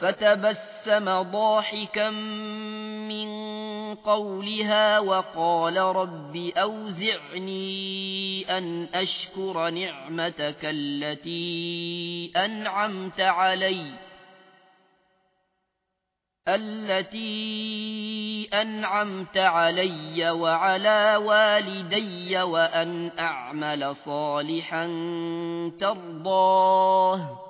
فتبسم ضاحكا من قولها وقال رب أوزعني أن أشكر نعمتك التي أنعمت عليّ التي أنعمت علي وعلى والدي وأن أعمل صالحا ترضاه.